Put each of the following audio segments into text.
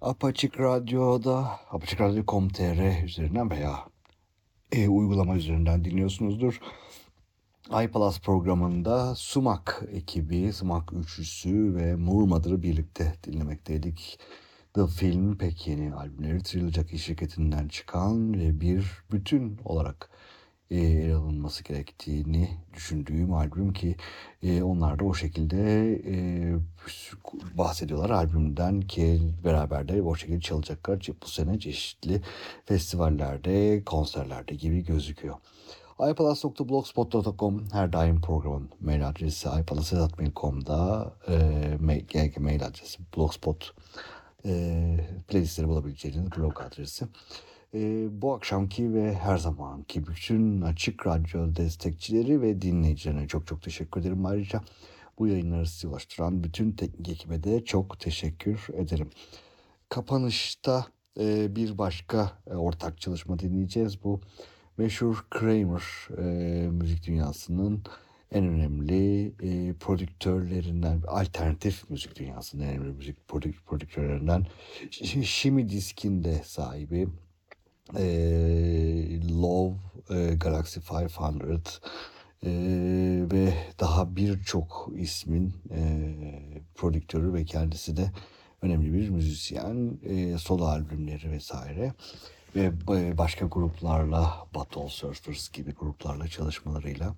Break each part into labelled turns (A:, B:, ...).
A: Apaçık Radyo'da, Apaçık Radyo.com.tr üzerinden veya e, uygulama üzerinden dinliyorsunuzdur. iPlus programında Sumak ekibi, Sumak üçlüsü ve Murmadır'ı birlikte dinlemekteydik. The Film pek yeni albümleri Trilogy şirketinden çıkan ve bir bütün olarak e, ele alınması gerektiğini düşündüğüm albüm ki e, onlar da o şekilde e, bahsediyorlar albümden ki beraber de o şekilde çalacaklar bu sene çeşitli festivallerde, konserlerde gibi gözüküyor. iPalas.blogspot.com her daim programın mail adresi iPalas.mail.com'da e, mail adresi blogspot e, playlistleri bulabileceğiniz blog adresi. E, bu akşamki ve her zamanki bütün Açık Radyo destekçileri ve dinleyicilerine çok çok teşekkür ederim. Ayrıca bu yayınları size ulaştıran bütün teknik ekibe de çok teşekkür ederim. Kapanışta e, bir başka e, ortak çalışma dinleyeceğiz. Bu meşhur Kramer e, müzik dünyasının en önemli e, prodüktörlerinden, alternatif müzik dünyasının en önemli müzik prodüktörlerinden Shimi Disk'in sahibi e, Love, e, Galaxy 500 e, ve daha birçok ismin e, prodüktörü ve kendisi de önemli bir müzisyen. E, solo albümleri vesaire ve başka gruplarla Battle Surfers gibi gruplarla çalışmalarıyla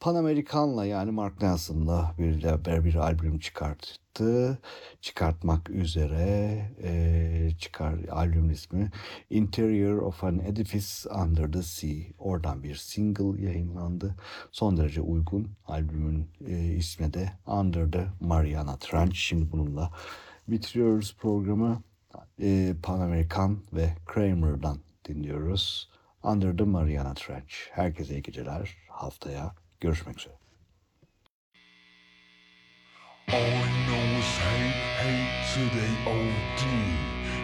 A: Pan American'la yani Mark Nelson'la bir, bir albüm çıkarttı. Çıkartmak üzere e, çıkar albümün ismi Interior of an Edifice Under the Sea. Oradan bir single yayınlandı. Son derece uygun. Albümün e, ismi de Under the Mariana Trench. Şimdi bununla bitiriyoruz programı. E, Pan American ve Kramer'dan dinliyoruz. Under the Mariana Trench. Herkese iyi geceler. Haftaya Görüşmek üzere. All they know is hate, hate to they OD.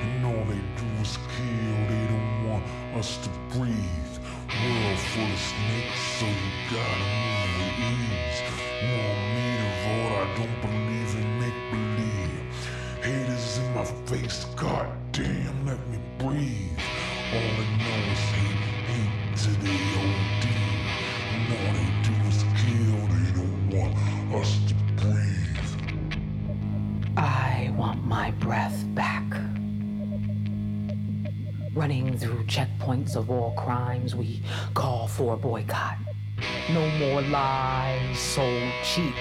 A: And all they do is kill, they don't want us to breathe. World full of snakes, so you gotta move with ease. Want me to vote, I don't believe in make believe. Haters in my face, god damn, let me breathe. All they know is hate, hate to they OD. And all they to breathe.
B: I want my breath back. Running through checkpoints of all crimes, we call for a boycott. No more lies sold cheap.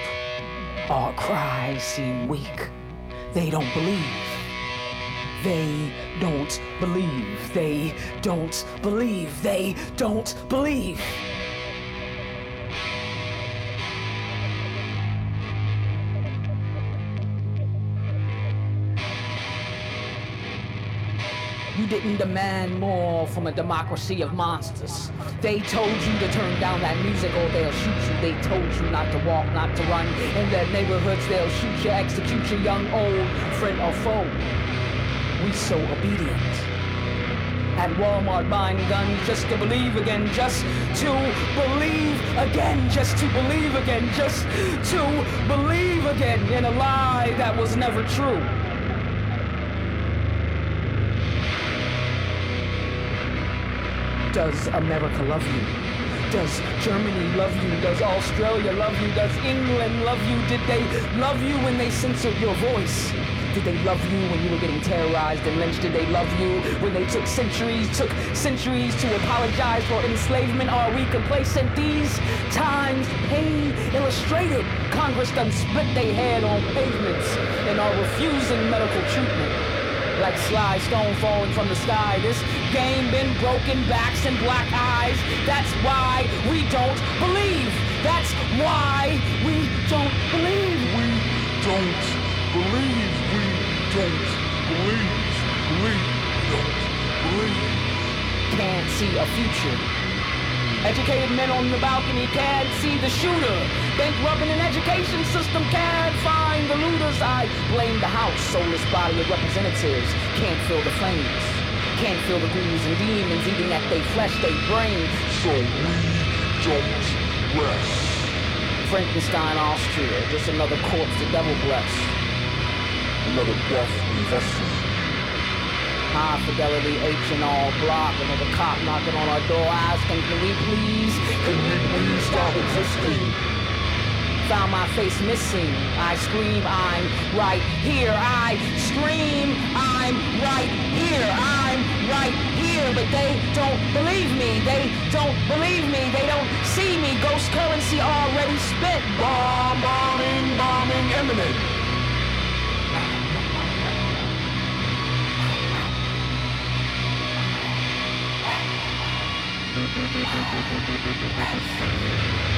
B: Our cries seem weak. They don't believe. They don't believe. They don't believe. They don't believe. Didn't demand more from a democracy of monsters. They told you to turn down that music or they'll shoot you. They told you not to walk, not to run. In their neighborhoods, they'll shoot you, execute you, young, old, friend or foe. We so obedient at Walmart buying guns just to believe again, just to believe again, just to believe again, just to believe again in a lie that was never true. Does America love you? Does Germany love you? Does Australia love you? Does England love you? Did they love you when they censored your voice? Did they love you when you were getting terrorized and lynched? Did they love you when they took centuries, took centuries to apologize for enslavement? Are we complacent? These times pain illustrated. Congress done split their head on pavements and are refusing medical treatment. Like sly stone falling from the sky. This game been broken backs and black eyes. That's why we don't believe. That's why we don't believe.
C: We don't believe. We don't believe. Believe. Don't believe.
B: Can't see a future. Educated men on the balcony can't see the shooter. Bank rubbing an education system can't find the looters. I blame the house, soulless body of representatives. Can't feel the flames. Can't feel the ghouls and demons eating at they flesh, they brain.
C: So we don't rest.
B: Frankenstein, Austria, just another corpse the devil bless.
C: Another death investment.
B: High fidelity H and R block, another cop knocking on our door asking, can we please,
C: Can we please stop existing?
B: Found my face missing. I scream, I'm right here. I scream, I'm right here. I'm right here. But they don't believe me. They don't believe me. They don't see me. Ghost currency already spent.
C: Bomb, bombing, bombing, imminent.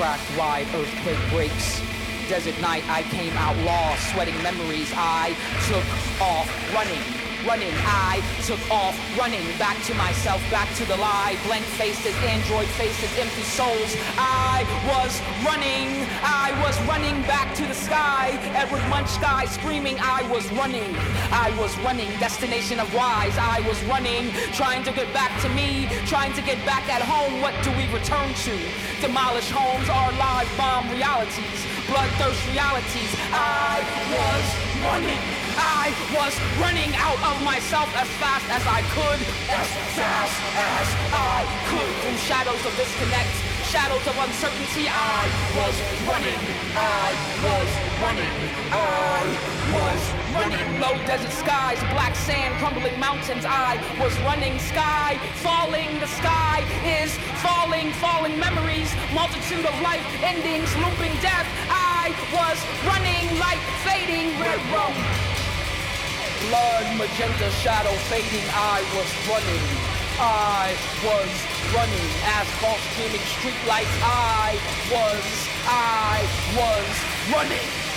B: cracked wide, earthquake breaks. Desert night, I came out lost, sweating memories. I took off running running. I took off running back to myself, back to the lie. Blank faces, android faces, empty souls. I was running. I was running back to the sky. Edward Munch sky screaming. I was running. I was running. Destination of wise. I was running, trying to get back to me, trying to get back at home. What do we return to? Demolish homes, our live bomb realities, bloodthirst realities. I was running. I was running out of myself as fast as I could, as fast as I could through shadows of disconnect, shadows of uncertainty. I was running, I was running, I was running. Low desert skies, black sand, crumbling mountains. I was running, sky falling. The sky is falling, falling memories, multitude of life endings, looping death. I was running like fading red rum blood, magenta shadow fading, I was running. I was running, asphalt streaming streetlights, I was, I was running.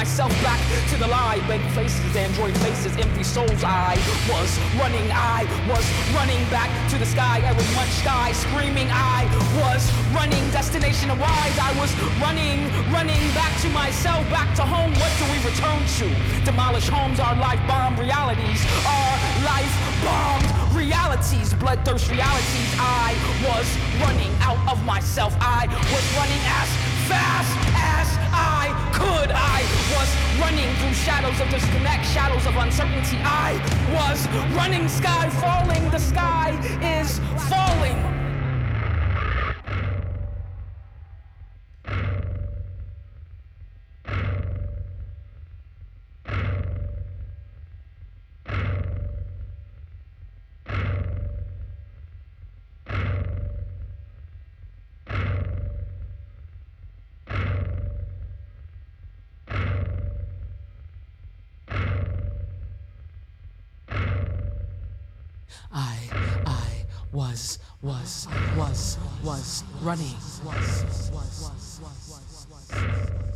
B: Myself, back to the lie. Blank faces, android faces, empty souls. I was running. I was running back to the sky. I was much sky, screaming. I was running. Destination arrived. I was running, running back to myself, back to home. What do we return to? Demolish homes, our life bomb realities. Our life bombed realities, bloodthirst realities. I was running out of myself. I was running as fast as I could. I was running through shadows of disconnect, shadows of uncertainty. I was running, sky falling. The sky is falling.
D: I, I was, was, was, was running. Was, was, was, was, was.
B: yourself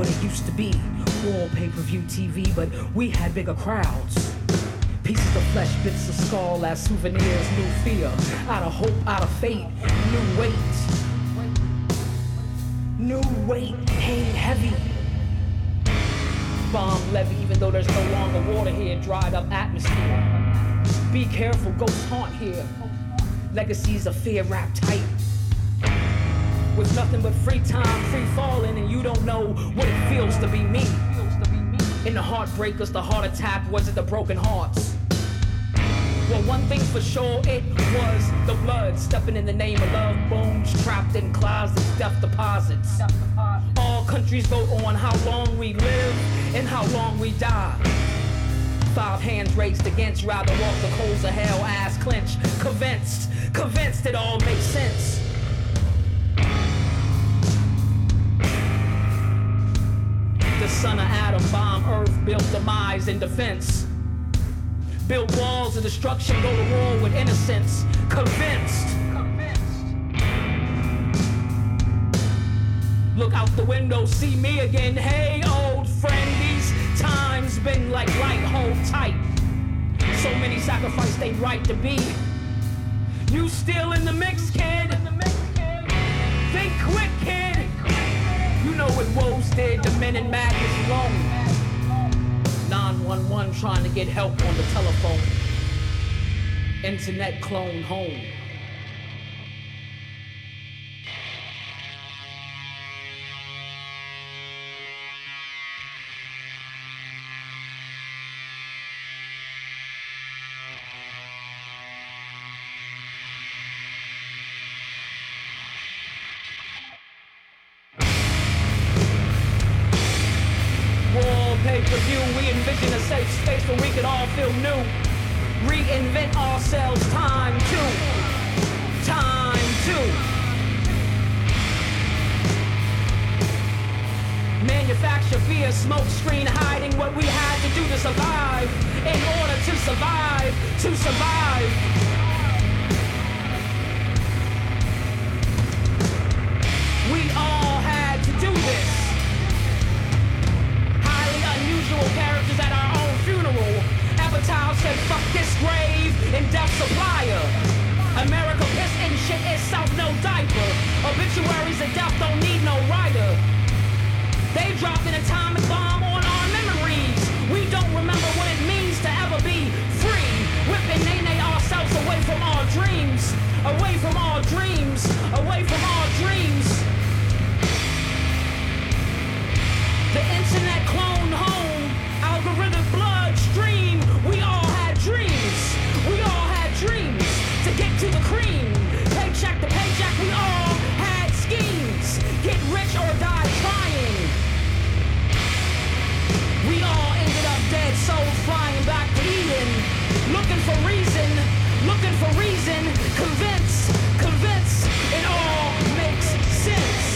B: what it used to be. All pay per view TV, but we had bigger crowds. Pieces of flesh, bits of skull as souvenirs, new fear. Out of hope, out of fate, new weight. New weight, hang heavy. Bomb levy, even though there's no longer water here, dried up atmosphere. Be careful, ghosts haunt here. Legacies of fear wrapped tight. With nothing but free time, free falling, and you don't know what it feels to be me. In the heartbreakers, the heart attack wasn't the broken hearts. Well, one thing for sure, it was the blood stepping in the name of love. Bones trapped in closets, death deposits. All countries vote on how long we live and how long we die. Five hands raised against, rather walk the coals of hell, ass clenched, convinced, convinced it all makes sense. Son of Adam bomb Earth, built demise in defense. Build walls of destruction, go to war with innocence. Convinced. Look out the window, see me again. Hey, old friend, these times been like light, hold tight. So many sacrificed they right to be. You still in the mix, kid. Think quick, kid. Know what woes did, the men in madness alone. 911 trying to get help on the telephone. Internet clone home. For reason, looking for reason. Convince, convince, it all makes sense.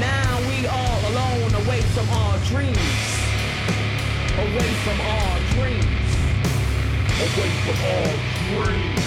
B: Now we all alone away from our dreams. Away from our dreams.
C: Away from all dreams.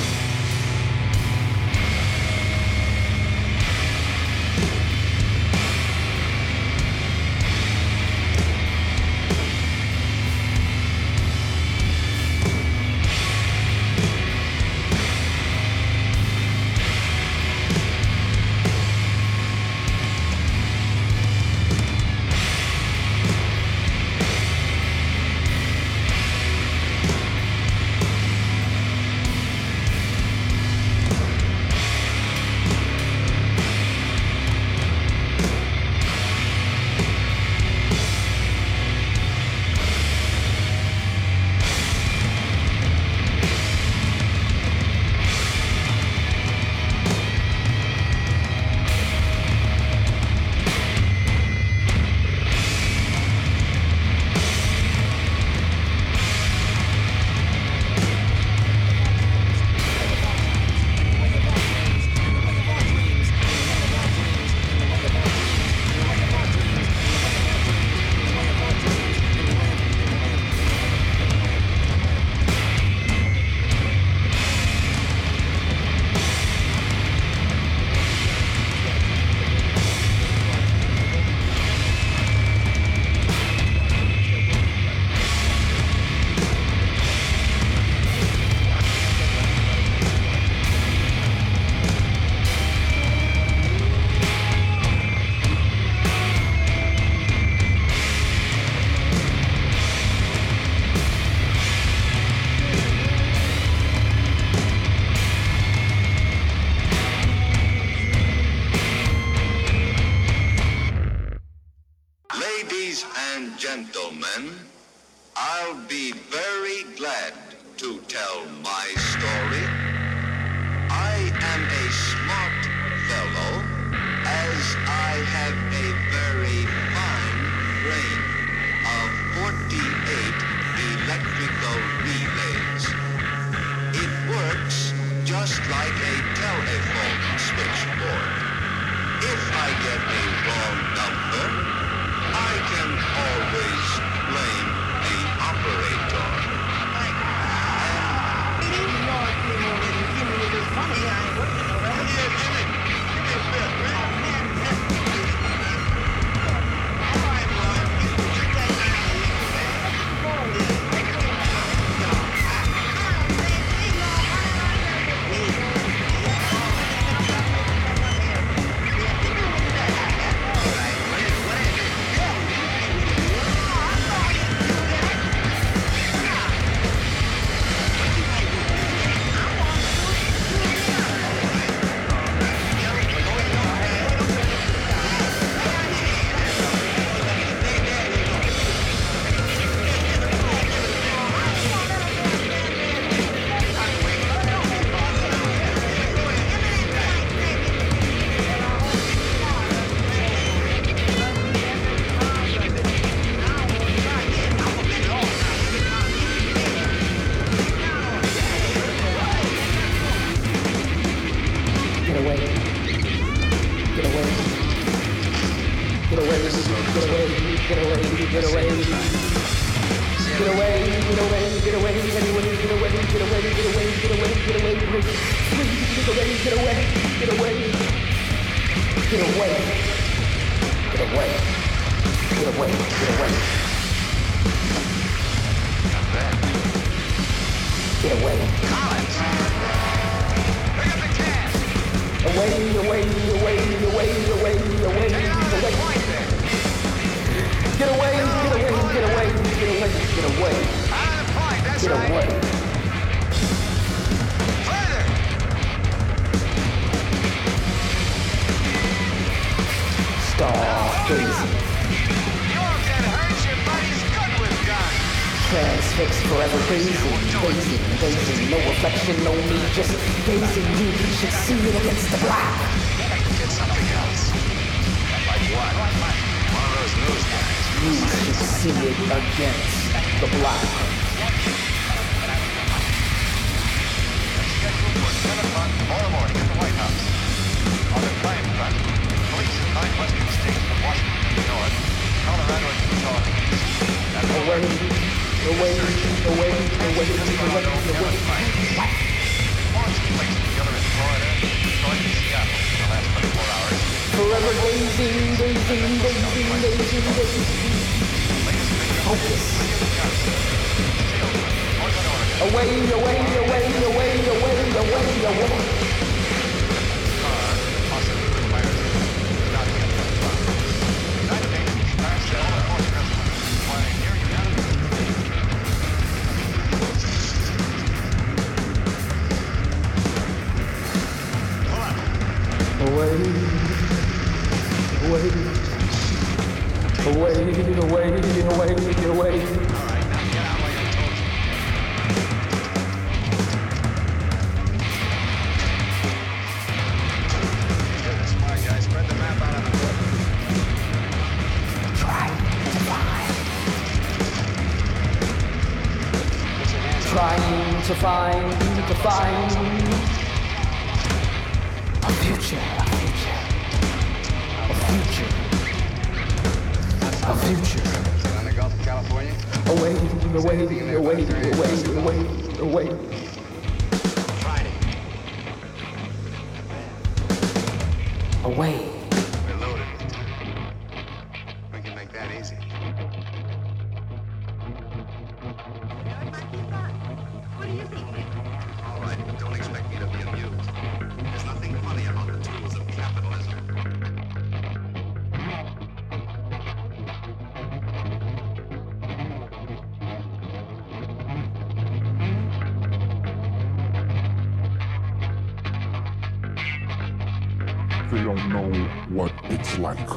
E: Like.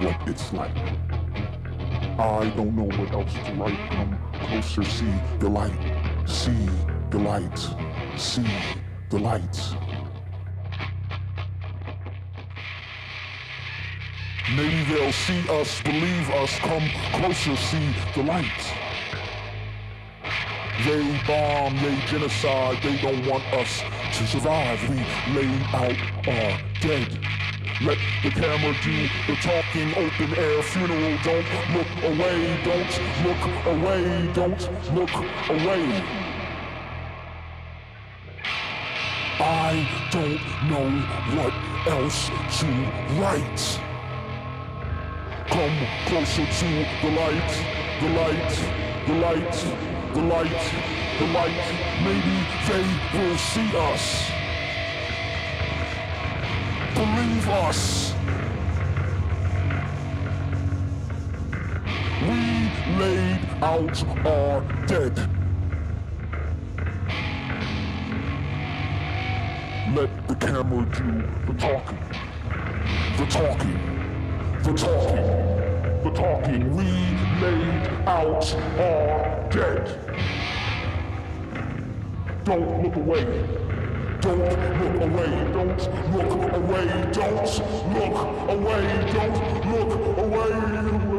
C: What it's like. I don't know what else to write. Come closer, see the light. see the light, see the light. Maybe they'll see us, believe us, come closer, see the light. They bomb, they genocide, they don't want us to survive. We lay out our dead. Let the camera do the talking, open air funeral. Don't look away, don't look away, don't look away. I don't know what else to write. Come closer to the light, the light, the light, the light, the light. Maybe they will see us. Believe us. We laid out our dead. Let the camera do the talking. The talking the talking, the talking. We laid out our dead. Don't look away. Don't look away. Don't look away. Don't look away. Don't look away.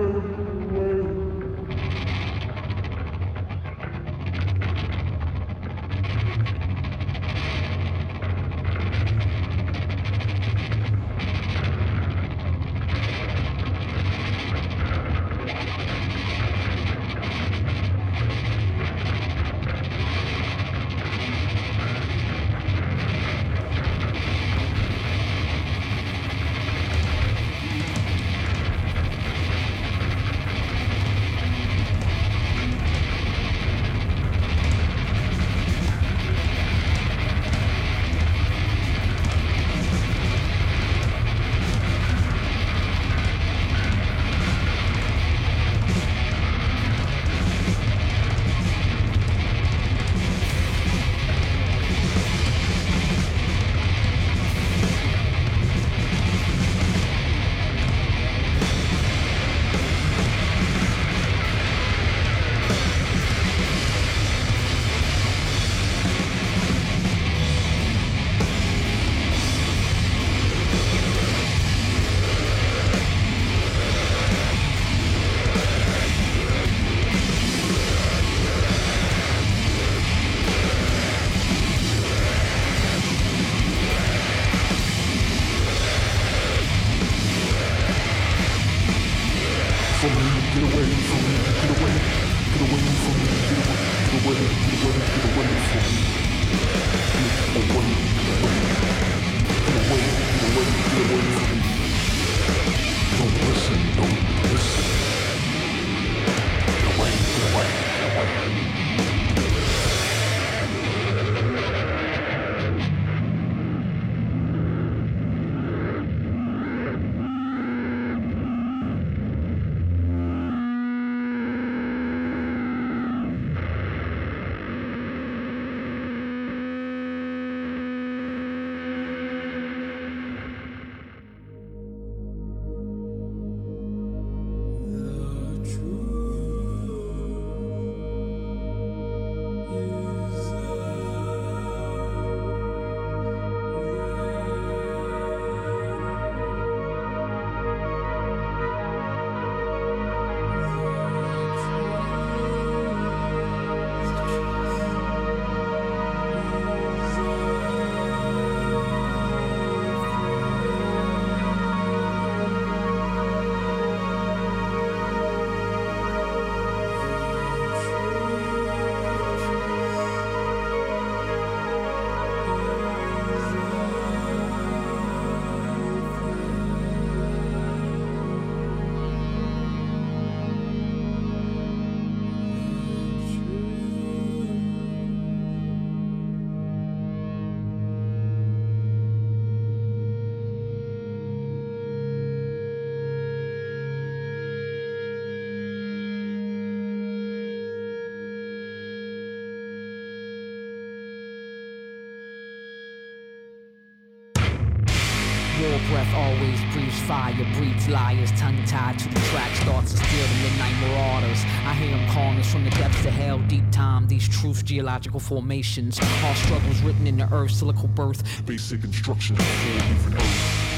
B: Breathes fire, breeds liars, tongue tied to the track, starts to steal the midnight marauders. I hear them calling us from the depths of hell, deep time. These truths, geological formations, all struggles written in the earth's silical birth.
C: Basic instructions before leaving Earth.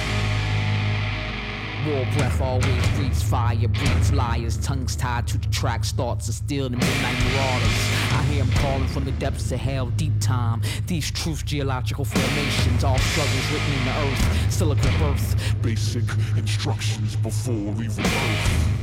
B: War breath always breathes fire, breeds liars, tongues tied to the track, thoughts are still the midnight marauders. I hear them calling from the depths of hell, deep time. These truths, geological formations, all struggles written in the earth, silical birth.
C: Basic instructions before leaving Earth.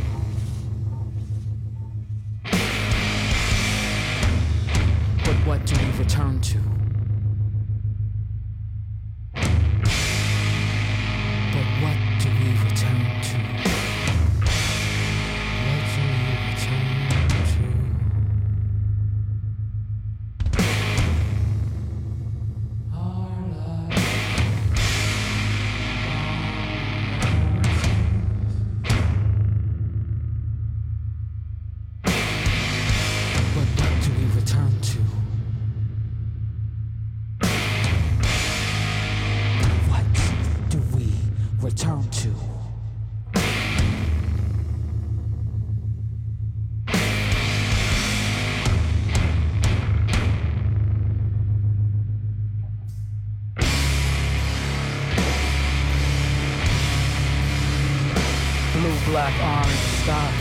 B: Black, orange sky.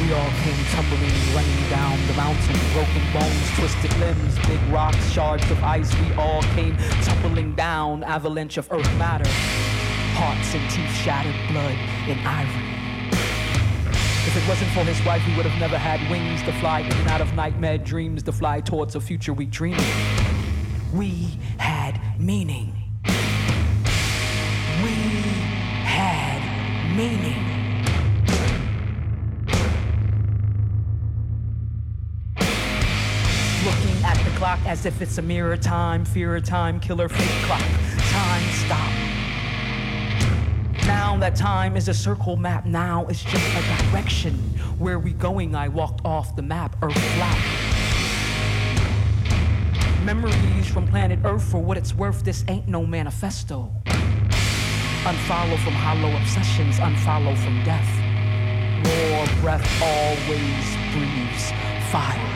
B: We all came tumbling, running down the mountain. Broken bones, twisted limbs, big rocks, shards of ice. We all came tumbling down, avalanche of earth matter. Hearts and teeth shattered, blood and ivory. If it wasn't for his wife, he would have never had wings to fly in and out of nightmare dreams to fly towards a future we dreamed. We had meaning. We had meaning. As if it's a mirror time, fear of time, killer fake clock. Time stop. Now that time is a circle map, now it's just a direction. Where we going? I walked off the map, Earth flat. Memories from planet Earth, for what it's worth, this ain't no manifesto. Unfollow from hollow obsessions, unfollow from death. War breath always breathes fire.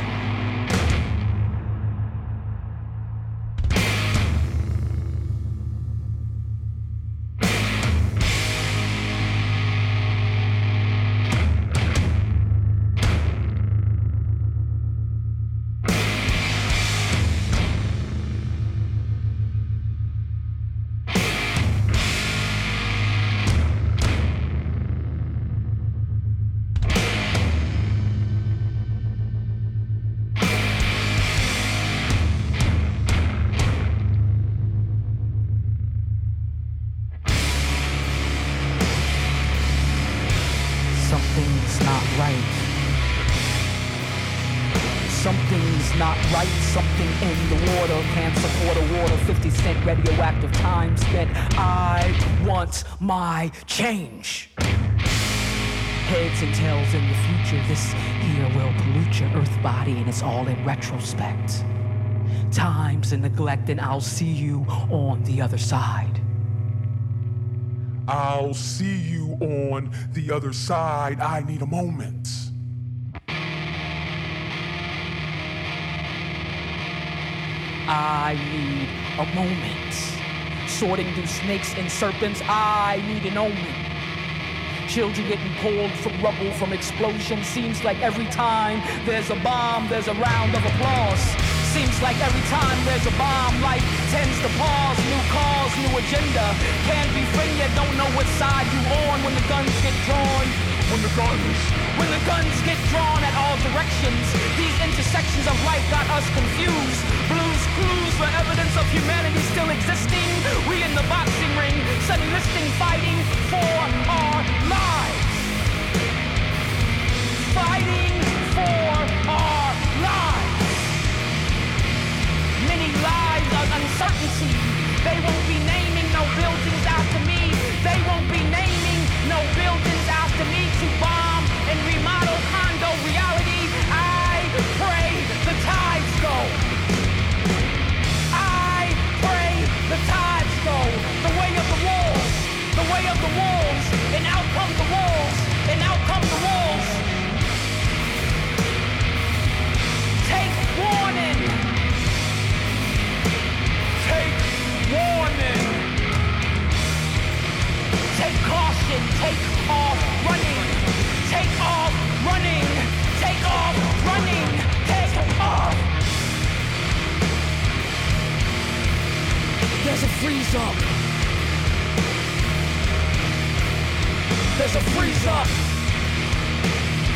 B: Cent radioactive time spent. I want my change. Heads and tails in the future. This here will pollute your earth body, and it's all in retrospect. Times and neglect, and I'll see you on the other side.
C: I'll see you on the other side. I need a moment.
B: I need a moment. Sorting through snakes and serpents, I need an omen. Children getting pulled from rubble, from explosions. Seems like every time there's a bomb, there's a round of applause. Seems like every time there's a bomb, life tends to pause. New cause, new agenda. Can't be you don't know what side you on when the guns get drawn.
C: When the guns,
B: When the guns get drawn at all directions, these intersections of life got us confused. Blues clues for evidence of humanity still existing. We in the boxing ring, sudden listing, fighting for our lives. Fighting for our lives. Many lives of uncertainty. They won't be naming no buildings after me. They won't be naming Take warning. Take warning. Take caution, take off running. Take off running. Take off running.
D: Take off. There's a freeze up.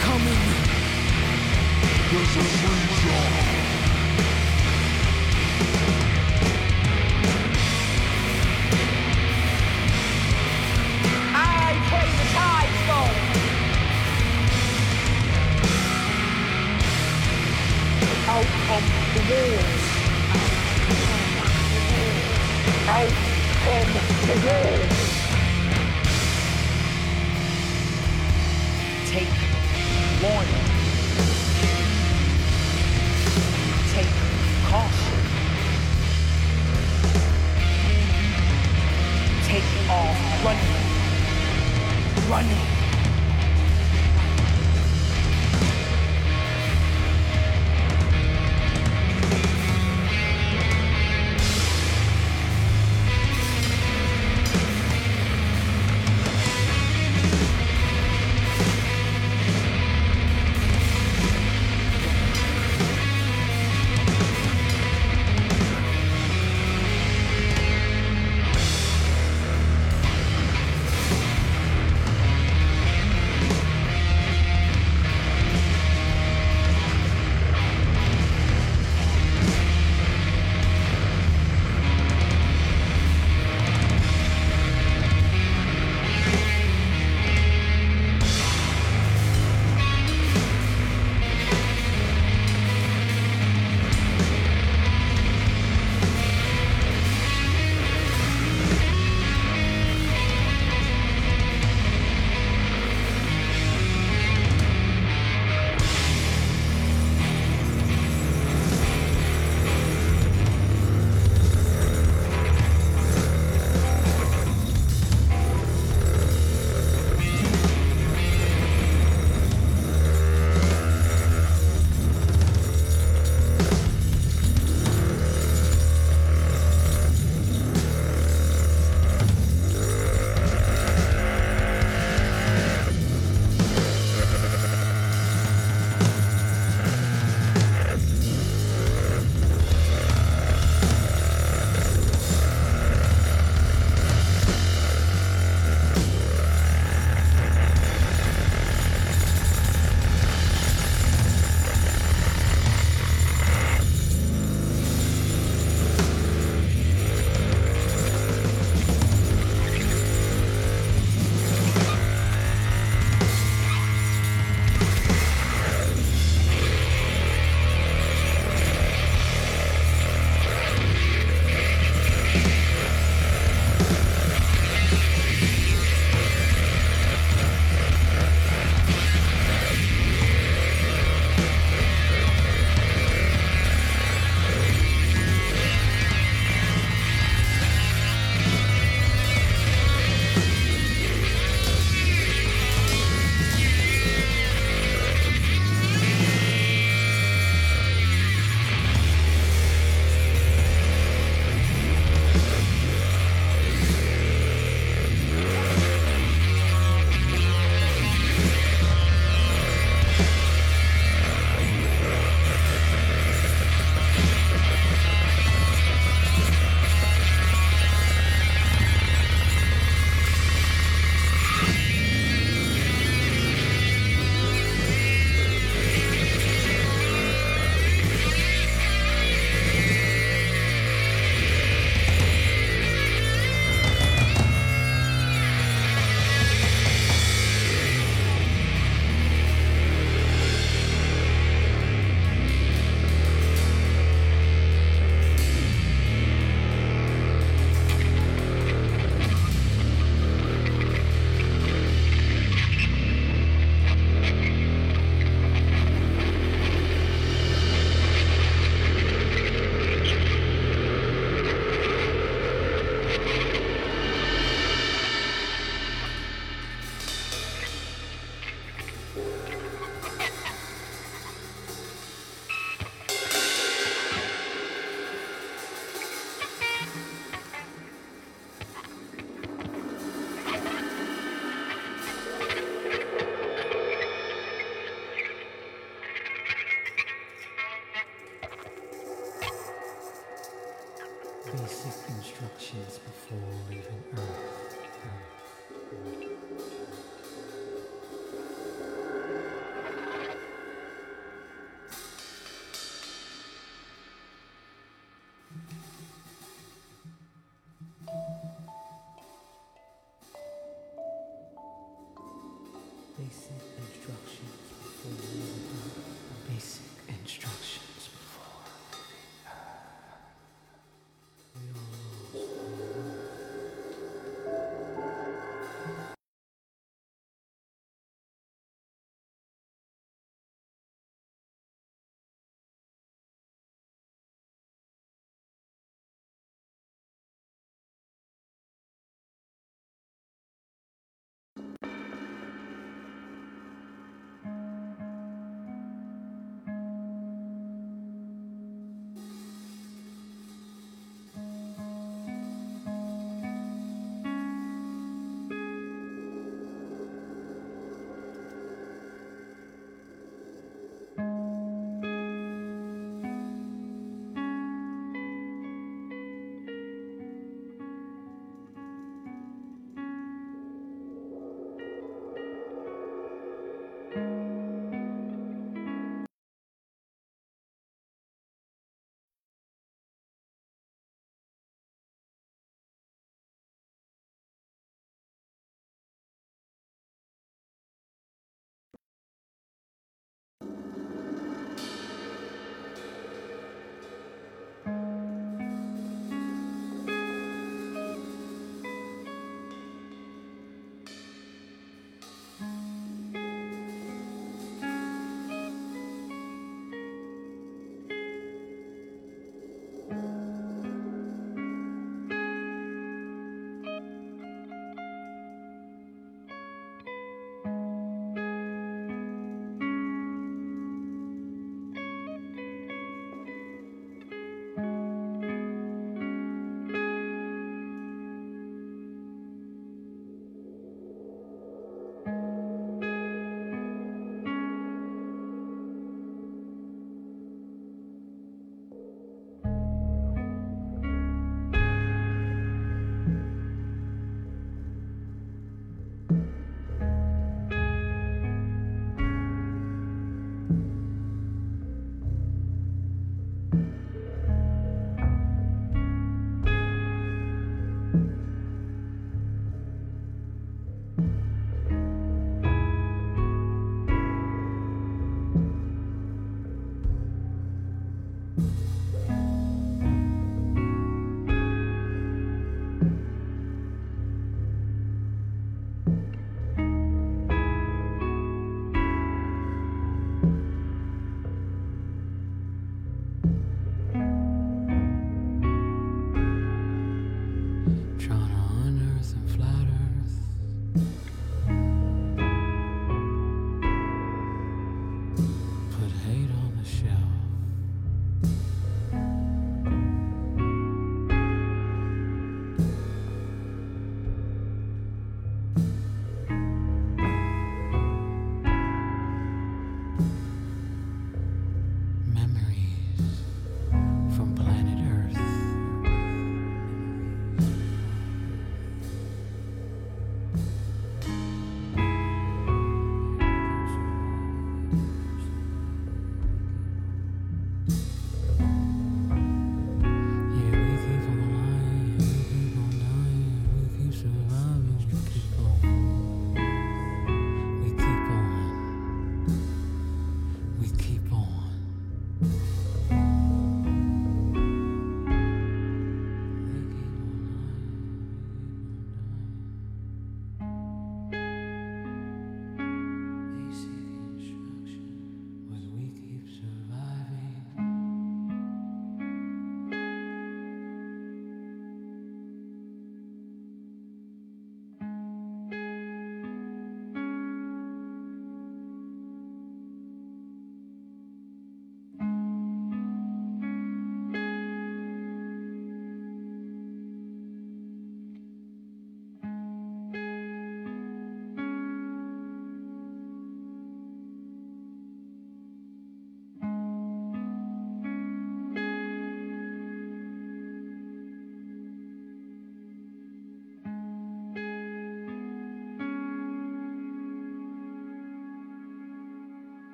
D: Coming.
C: There's a freezer.
B: I pray the tides flow. Out from the walls. Out from the walls. Warning. Take caution. Take off running running.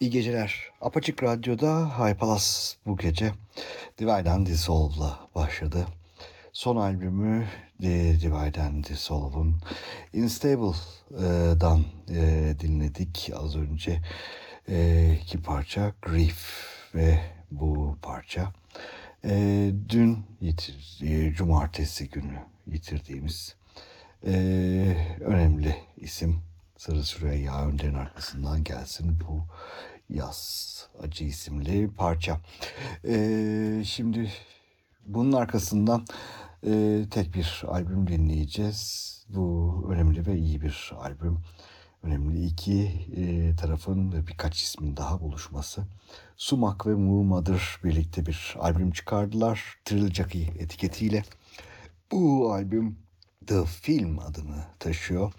A: İyi geceler. Apaçık Radyo'da High Palas bu gece Divide and Dissolve'la başladı. Son albümü The Divide and Dissolve'un Instable'dan e, dinledik az önce. E, iki parça Grief ve bu parça. E, dün yitir, cumartesi günü yitirdiğimiz önemli isim Sarı Süreyya Önder'in arkasından gelsin bu yaz acı isimli parça. E, şimdi bunun arkasından e, tek bir albüm dinleyeceğiz. Bu önemli ve iyi bir albüm. Önemli iki e, tarafın ve birkaç ismin daha buluşması. Sumak ve Murmadır birlikte bir albüm çıkardılar. Trill Jockey etiketiyle. Bu albüm The Film adını taşıyor.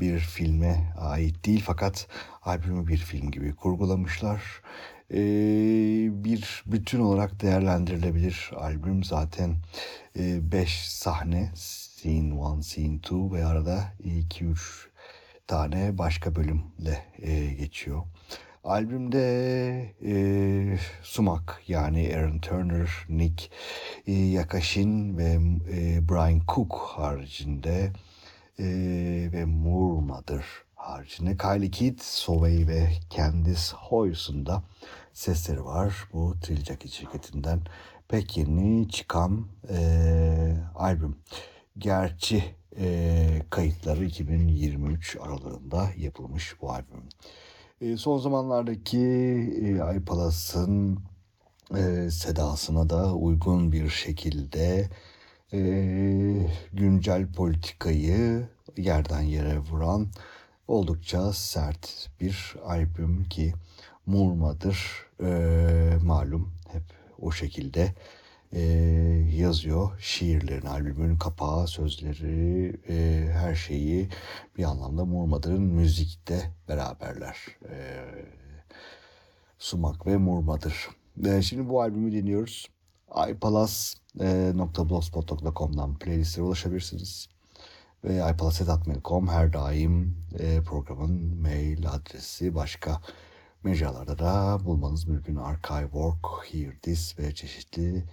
A: Bir filme ait değil fakat albümü bir film gibi kurgulamışlar. Ee, bir bütün olarak değerlendirilebilir albüm zaten 5 e, sahne Scene 1, Scene 2 ve arada 2-3 tane başka bölümle e, geçiyor. Albümde e, Sumak yani Aaron Turner, Nick e, Yakashin ve e, Brian Cook haricinde e, ve Moore Mother haricinde Kylie Kidd, Sovey ve Candice Hoyce'un da sesleri var. Bu Triljaki şirketinden pek yeni çıkan e, albüm. Gerçi e, kayıtları 2023 aralığında yapılmış bu albüm. E, son zamanlardaki e, e, sedasına da uygun bir şekilde e, güncel politikayı yerden yere vuran oldukça sert bir albüm ki Murma'dır e, malum hep o şekilde e, yazıyor. Şiirlerin, albümün kapağı, sözleri, e, her şeyi bir anlamda Murmadır'ın müzikte beraberler. E, Sumak ve Murmadır. E, şimdi bu albümü dinliyoruz. ipalas.blogspot.com'dan playlistlere ulaşabilirsiniz. Ve ipalas.mail.com her daim e, programın mail adresi başka mecralarda da bulmanız mümkün. Archive Work, Hear This ve çeşitli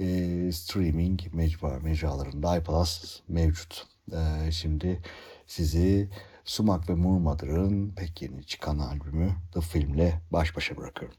A: e, streaming mecra, mecralarında iPlus mevcut. E, şimdi sizi Sumak ve Murmadır'ın pek yeni çıkan albümü The Film'le baş başa bırakıyorum.